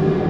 you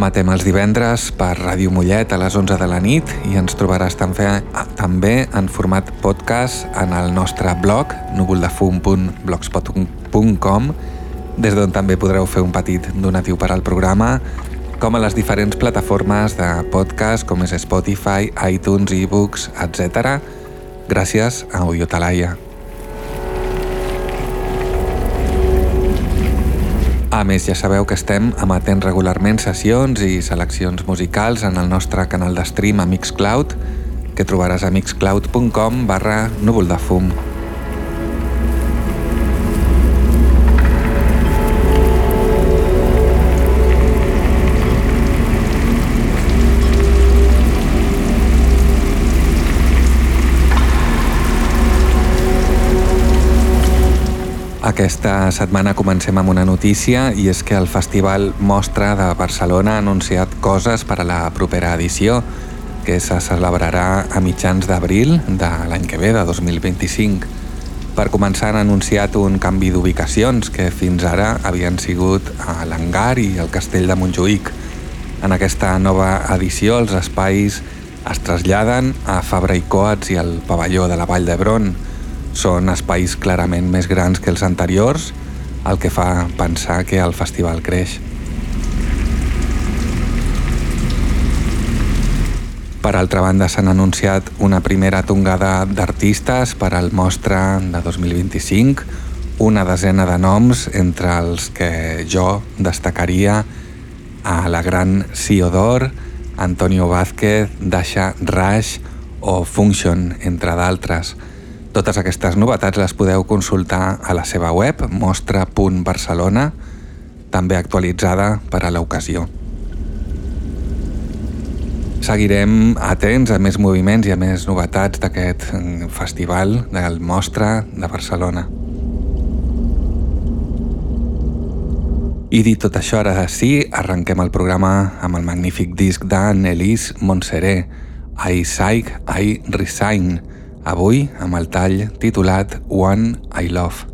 Emetem els divendres per Ràdio Mollet a les 11 de la nit i ens trobaràs també, també en format podcast en el nostre blog núvoldefum.blogspot.com des d'on també podreu fer un petit donatiu per al programa com a les diferents plataformes de podcast com és Spotify, iTunes, ebooks, etc. Gràcies a Uyotalaia. A més, ja sabeu que estem emetent regularment sessions i seleccions musicals en el nostre canal de stream a Mixcloud, que trobaràs a mixcloud.com barra núvol de fum. Aquesta setmana comencem amb una notícia i és que el Festival Mostra de Barcelona ha anunciat coses per a la propera edició que se celebrarà a mitjans d'abril de l'any que ve, de 2025. Per començar han anunciat un canvi d'ubicacions que fins ara havien sigut a l'Hangar i el Castell de Montjuïc. En aquesta nova edició els espais es traslladen a Fabra i Coats i al pavelló de la Vall d'Hebron, són espais clarament més grans que els anteriors, el que fa pensar que el festival creix. Per altra banda, s'han anunciat una primera tongada d'artistes per al Mostra de 2025, una desena de noms entre els que jo destacaria a la gran Siodor, Antonio Vázquez, Dasha Rash o Function, entre d'altres. Totes aquestes novetats les podeu consultar a la seva web mostra.barcelona, també actualitzada per a l'ocasió. Seguirem atents a més moviments i a més novetats d'aquest festival del Mostra de Barcelona. I dit tot això, ara sí, arrenquem el programa amb el magnífic disc d'en Elise Montseré, I Psych, I Resign, Avui amb el tall titulat One I Love.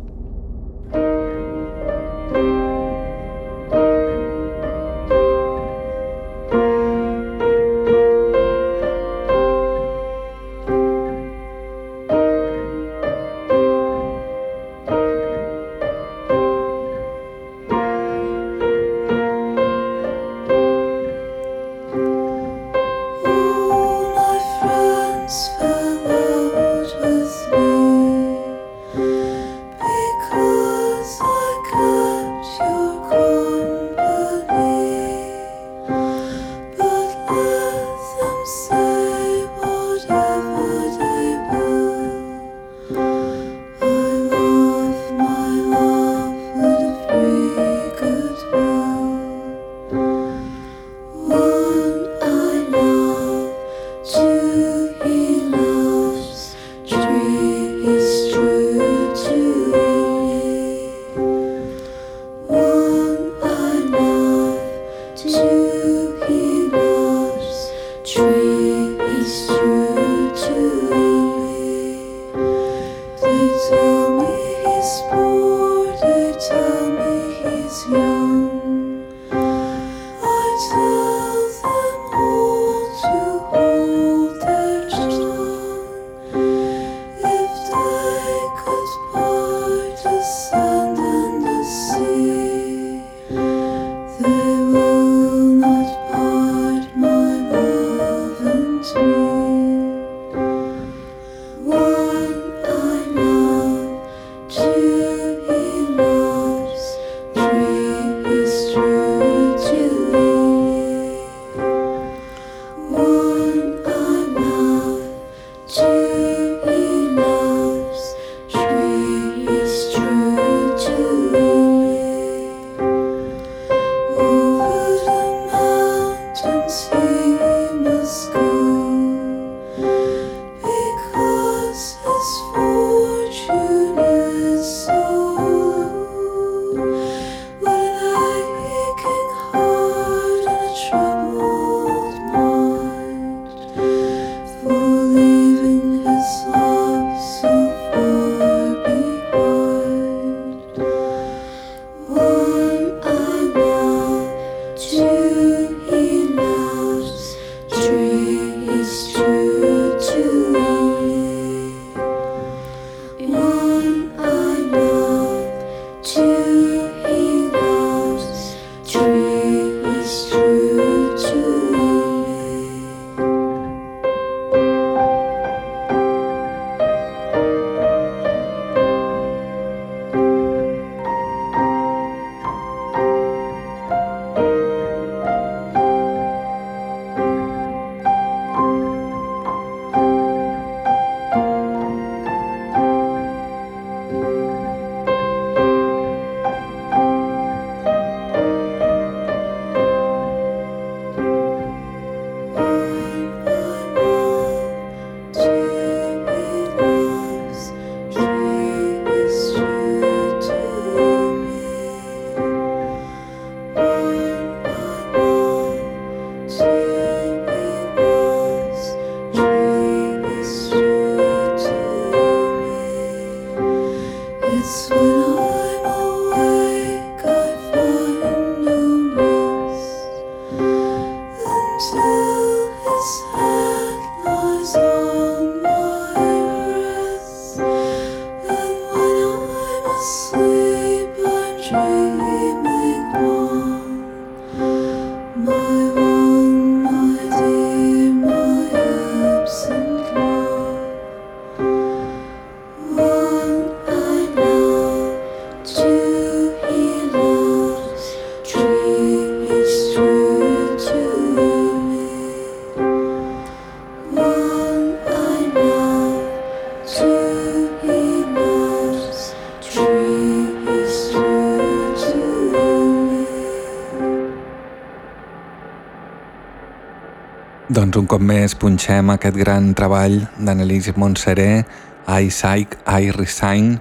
Doncs un cop més punxem aquest gran treball d'Annelise Montseré, I Psych, I Resign,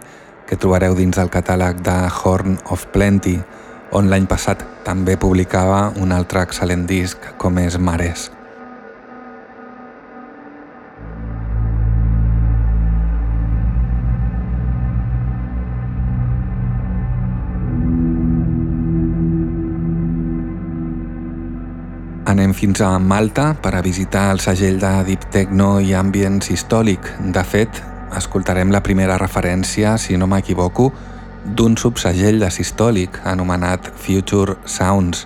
que trobareu dins del catàleg de Horn of Plenty, on l'any passat també publicava un altre excel·lent disc com és Mares. Anem fins a Malta per a visitar el segell de Deep Techno i Ambient Sistòlic. De fet, escoltarem la primera referència, si no m'equivoco, d'un subsegell de Sistòlic anomenat Future Sounds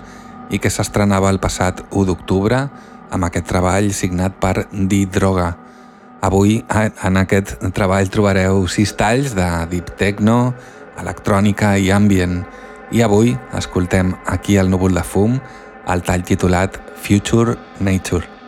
i que s'estrenava el passat 1 d'octubre amb aquest treball signat per Di Droga. Avui en aquest treball trobareu sis talls de Deep Techno, electrònica i ambient i avui escoltem aquí al núvol de fum el tall titulat Future Nature.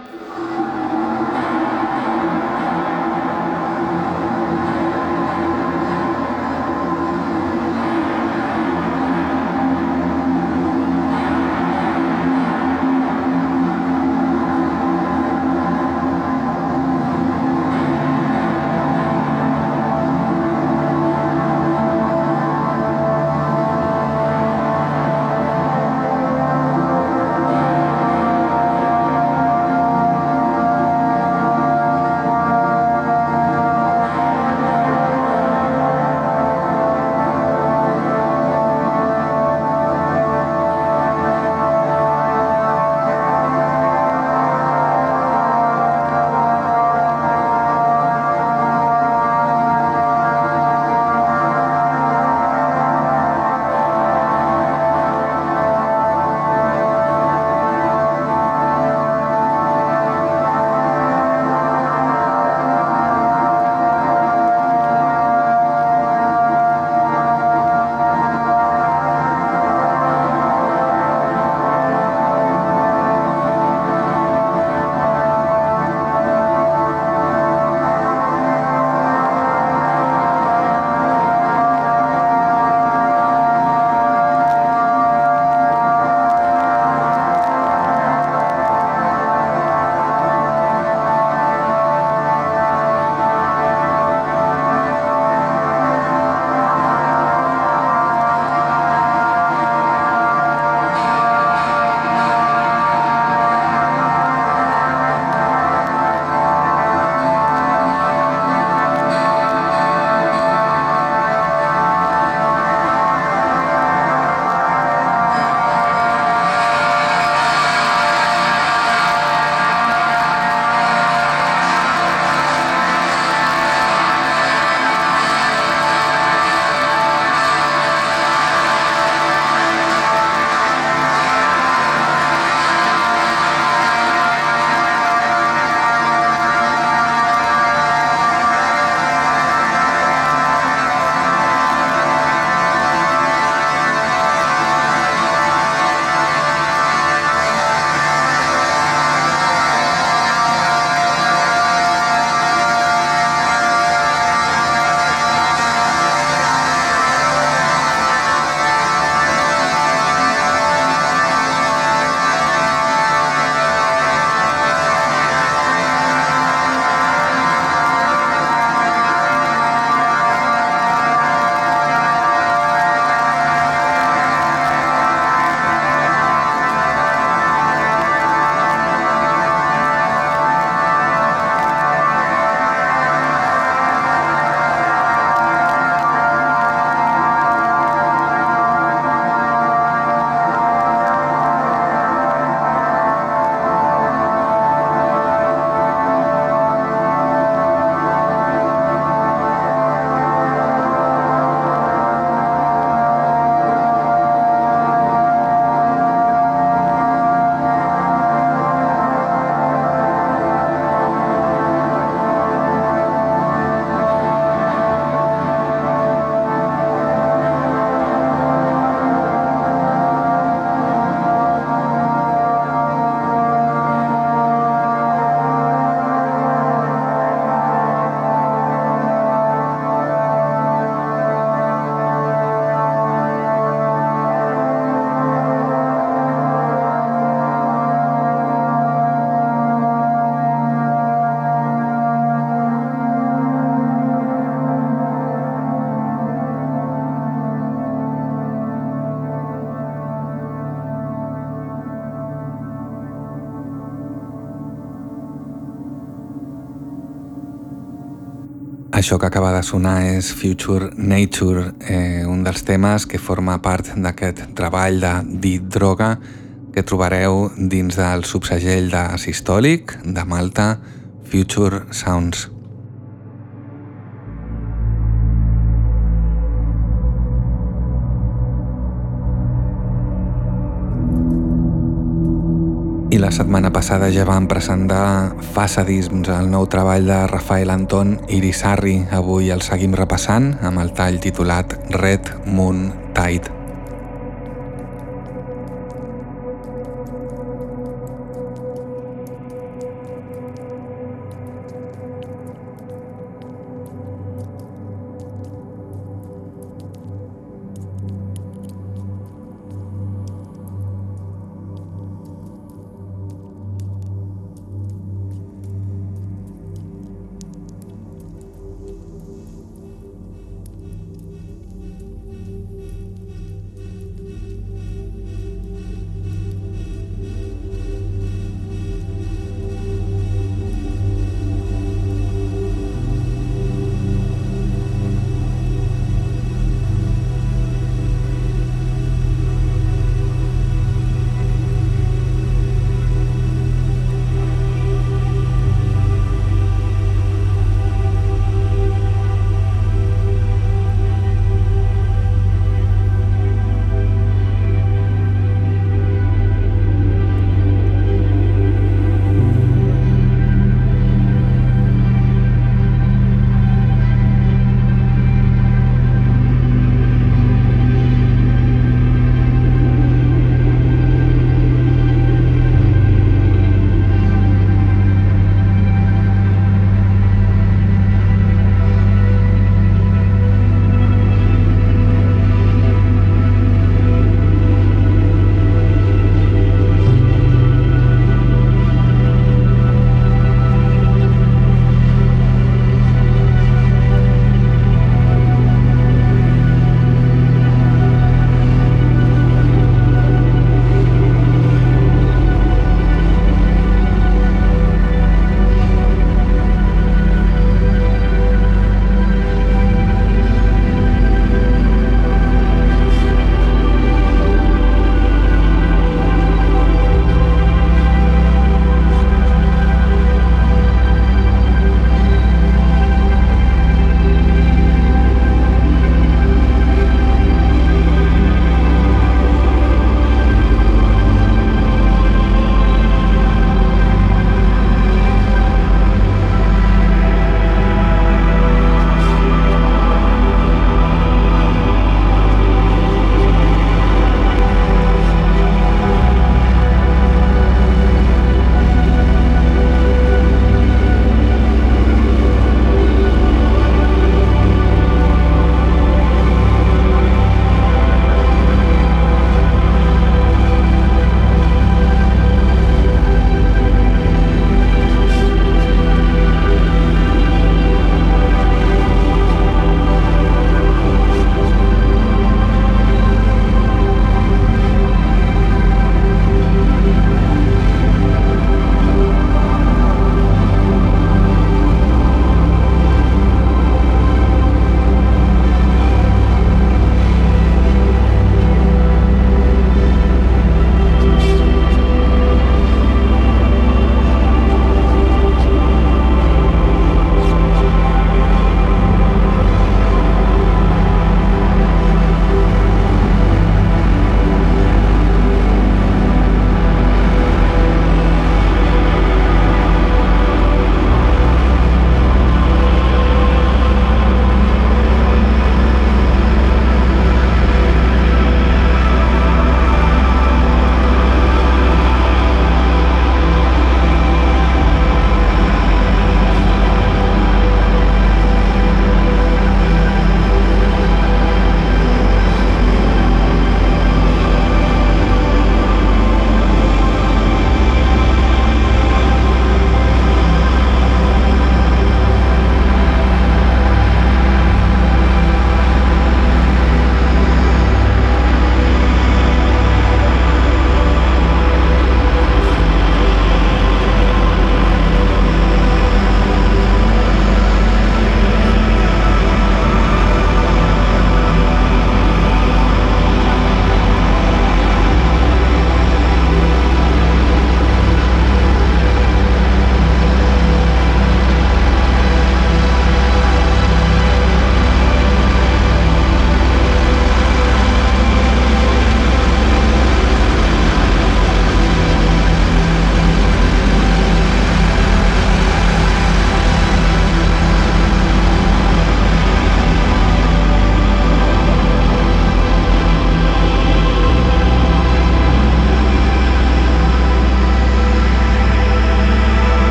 Això que acaba de sonar és Future Nature, eh, un dels temes que forma part d'aquest treball de Dit Droga que trobareu dins del subsegell de Sistòlic, de Malta, Future Sounds. I la setmana passada ja vam presentar Fasadisms, el nou treball de Rafael Anton Irisarri. Avui el seguim repassant amb el tall titulat Red Moon Tide.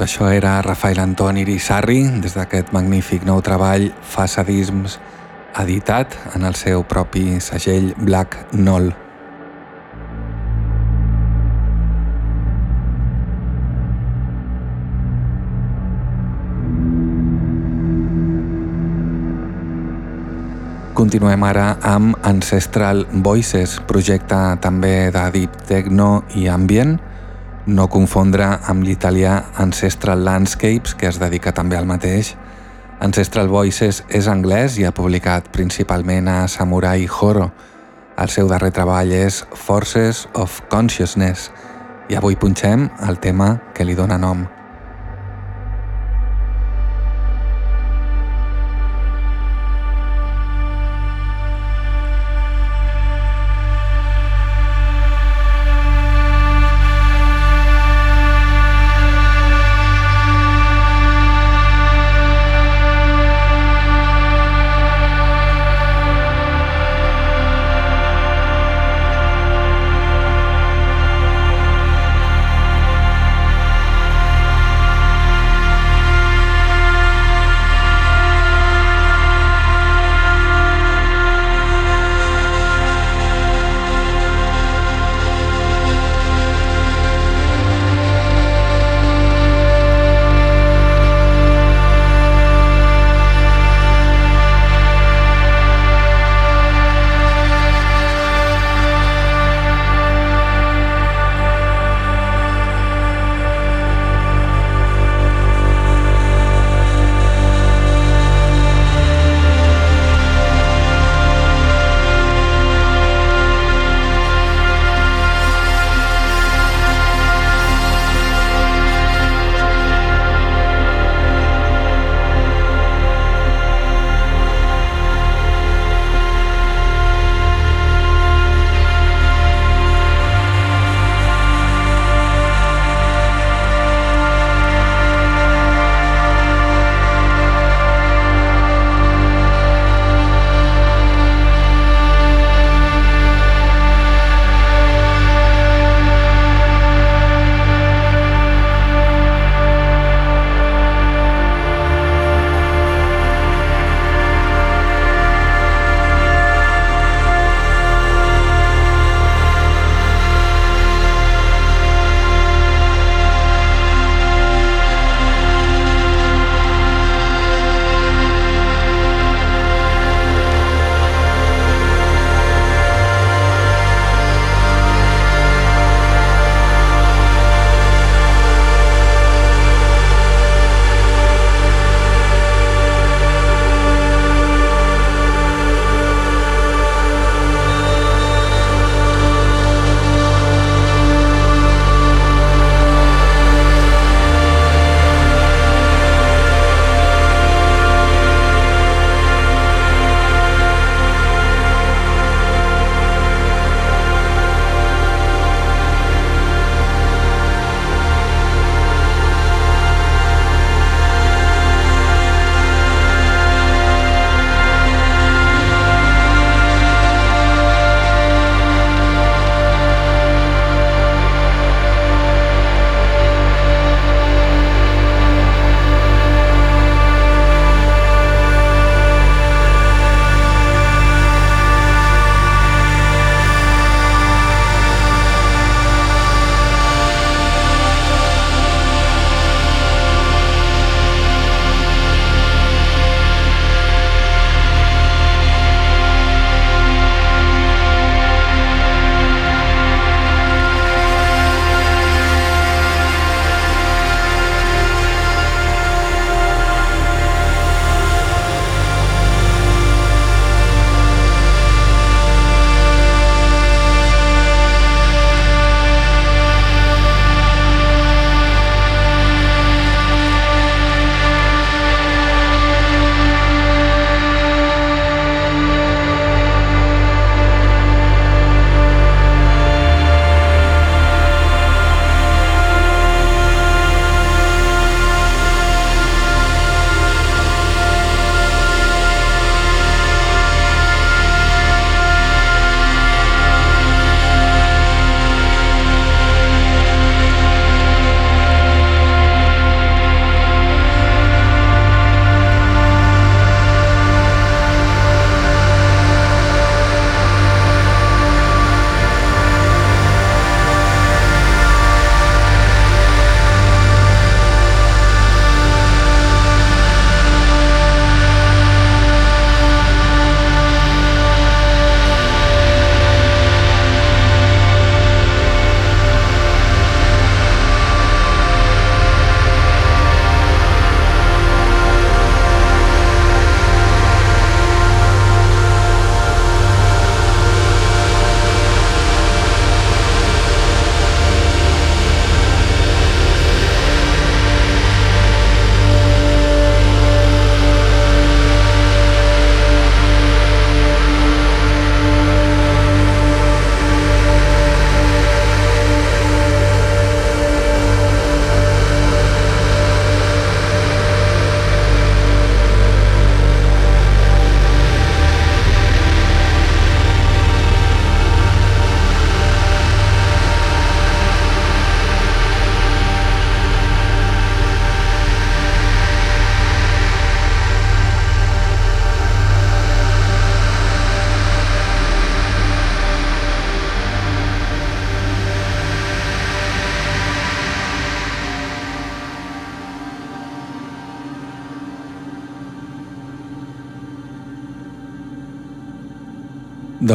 Doncs això era Rafael Antoni Irisarri des d'aquest magnífic nou treball Fasadisms editat en el seu propi segell Black Null. Continuem ara amb Ancestral Voices, projecte també de Deep Techno i Ambient, no confondre amb l'italià Ancestral Landscapes, que es dedica també al mateix. Ancestral Voices és anglès i ha publicat principalment a Samurai Horo. El seu darrer treball és Forces of Consciousness i avui punxem el tema que li dóna nom.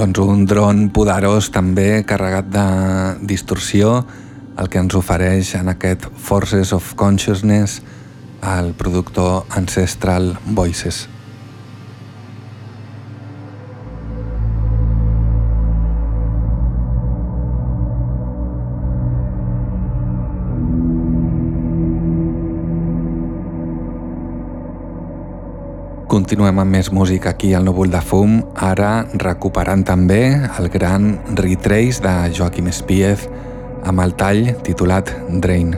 Doncs un dron poderós també carregat de distorsió, el que ens ofereix en aquest Forces of Consciousness el productor Ancestral Voices. Continuem amb més música aquí al Núvol de Fum, ara recuperant també el gran Retrace de Joaquim Espíez amb el tall titulat Drain.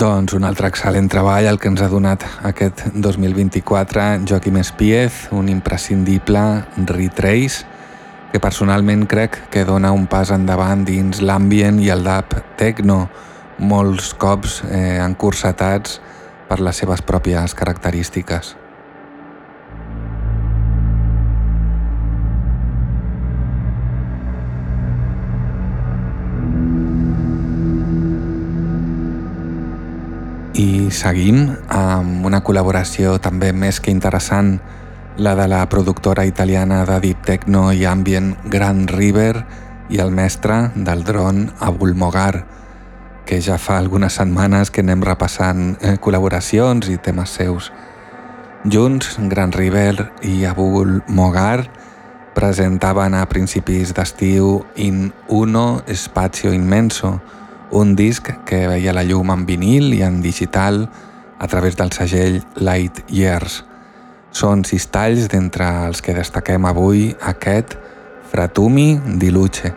Doncs un altre excel·lent treball el que ens ha donat aquest 2024 Joaquim Espíez, un imprescindible Retrace, que personalment crec que dona un pas endavant dins l'ambient i el dub techno, molts cops eh, encursetats per les seves pròpies característiques. Seguim amb una col·laboració també més que interessant, la de la productora italiana de Deep Techno i Ambient Grand River i el mestre del dron Abul Mogar, que ja fa algunes setmanes que anem repassant eh, col·laboracions i temes seus. Junts, Grand River i Abul Mogar presentaven a principis d'estiu In Uno Spazio Immenso, un disc que veia la llum en vinil i en digital a través del segell Light Years. Són sis talls d'entre els que destaquem avui aquest Fratumi di Luce.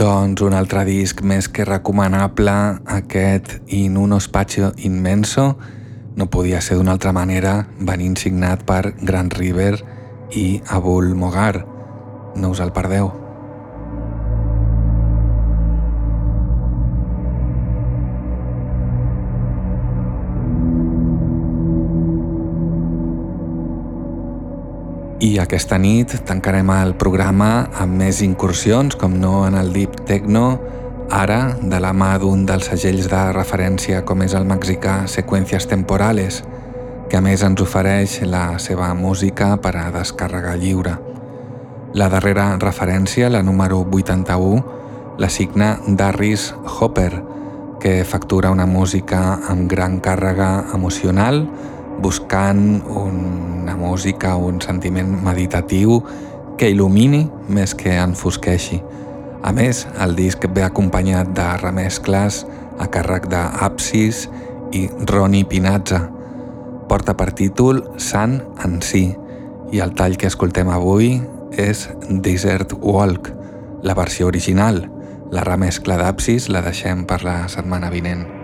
Doncs un altre disc més que recomanable, aquest In uno spazio immenso, no podia ser d'una altra manera venint signat per Grand River i Abul Mogar. No us el perdeu. I aquesta nit tancarem el programa amb més incursions, com no en el Deep Techno, ara de la mà d'un dels segells de referència com és el mexicà Seqüències Temporales, que a més ens ofereix la seva música per a descàrrega lliure. La darrera referència, la número 81, la signa Darris Hopper, que factura una música amb gran càrrega emocional, buscant una música, un sentiment meditatiu que il·lumini més que enfosqueixi. A més, el disc ve acompanyat de remescles a càrrec d'Apsis i Roni Pinazza. Porta per títol Sant en si i el tall que escoltem avui és Desert Walk, la versió original. La remescla d'Apsis la deixem per la setmana vinent.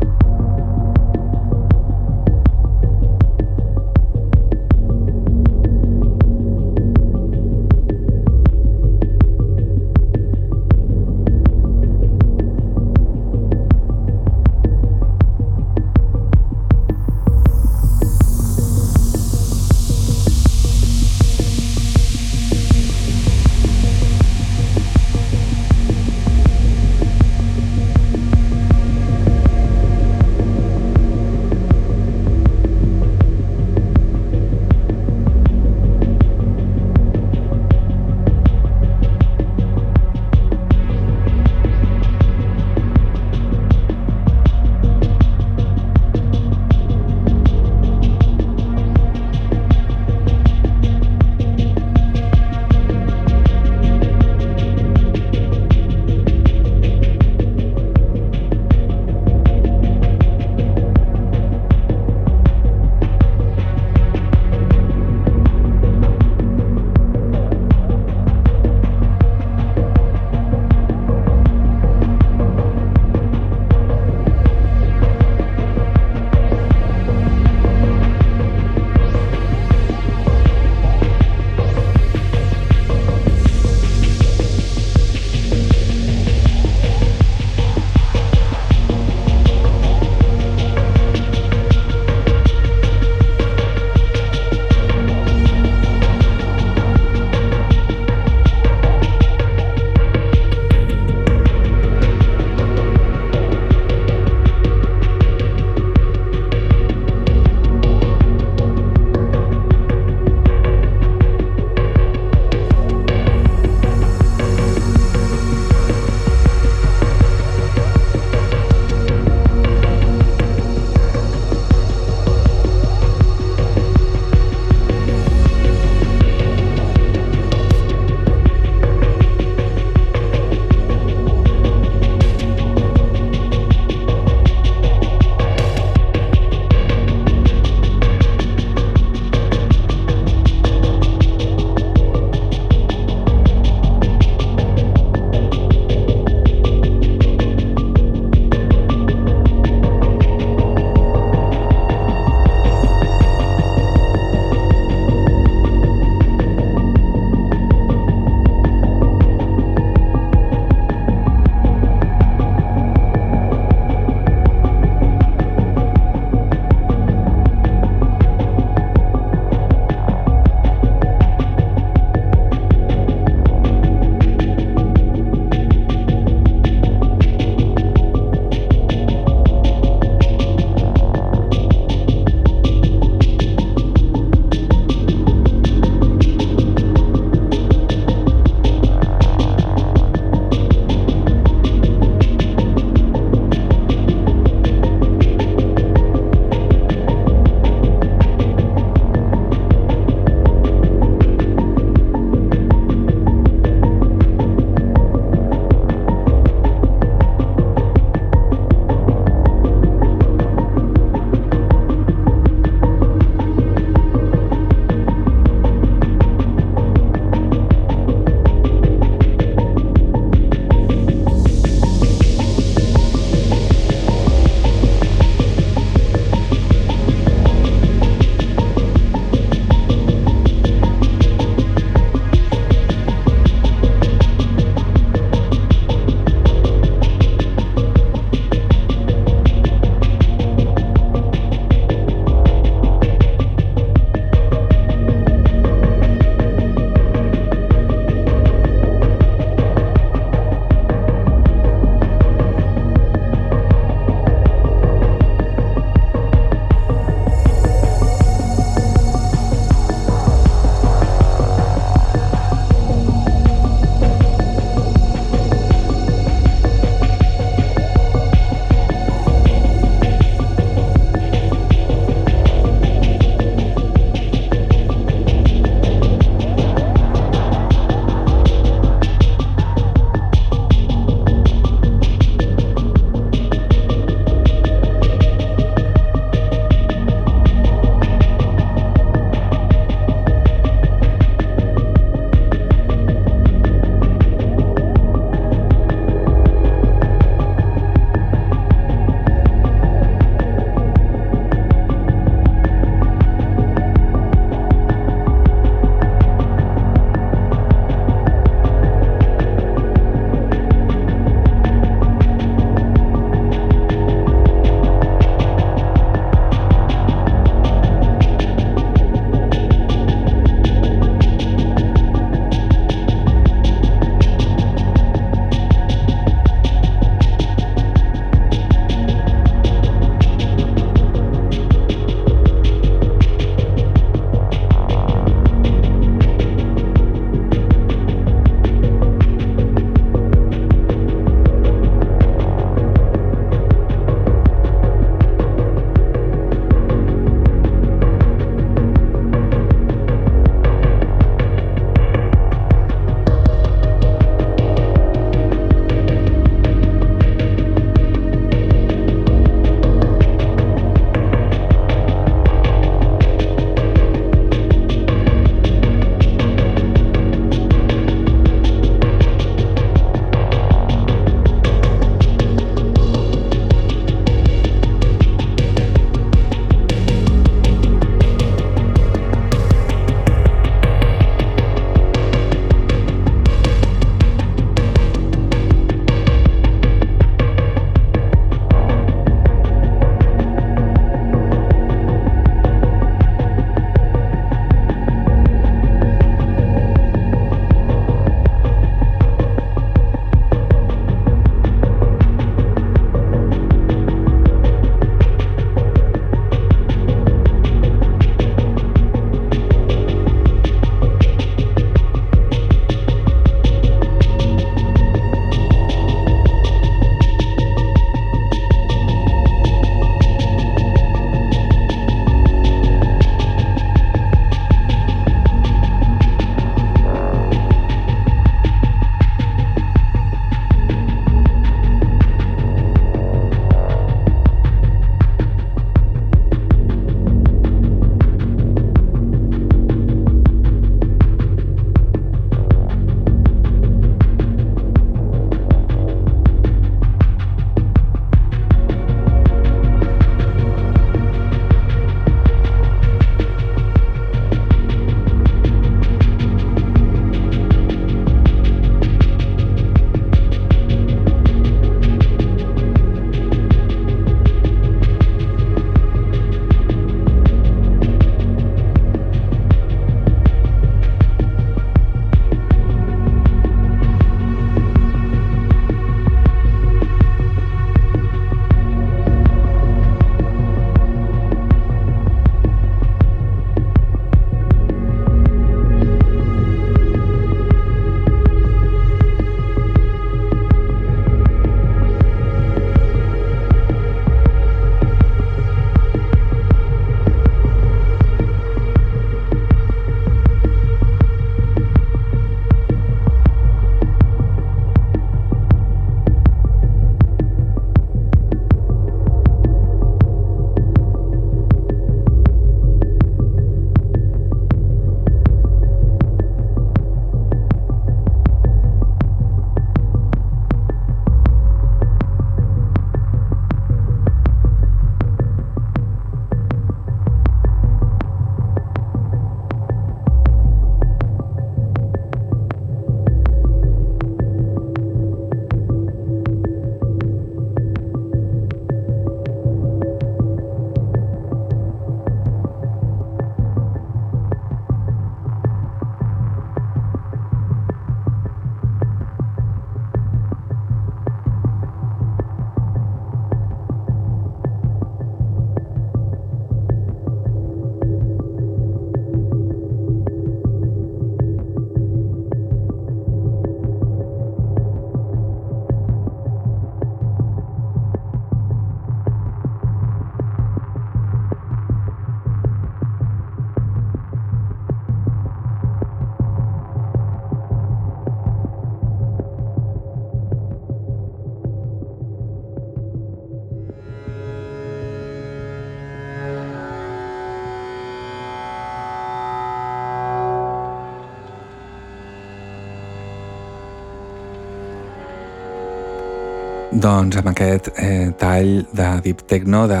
Doncs amb aquest eh, tall de Deep Techno de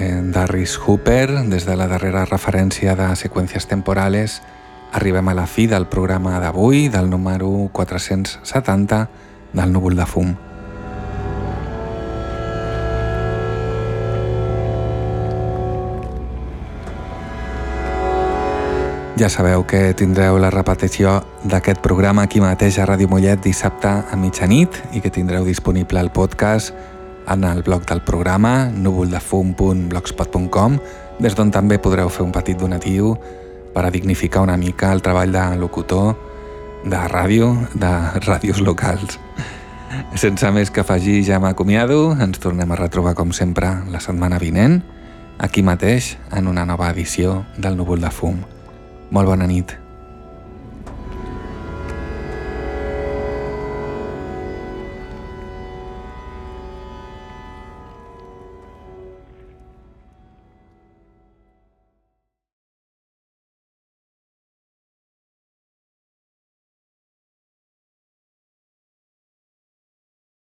eh, Darris Hooper, des de la darrera referència de seqüències temporales, arribem a la fi del programa d'avui, del número 470 del Núvol de Fum. Ja sabeu que tindreu la repetició d'aquest programa aquí mateix a Ràdio Mollet dissabte a mitjanit i que tindreu disponible el podcast en el blog del programa núvoldefum.blogspot.com des d'on també podreu fer un petit donatiu per a dignificar una mica el treball de locutor de ràdio, de ràdios locals. Sense més que afegir, ja m'acomiado. Ens tornem a retrobar, com sempre, la setmana vinent, aquí mateix, en una nova edició del Núvol de Fum. Molt bona nit.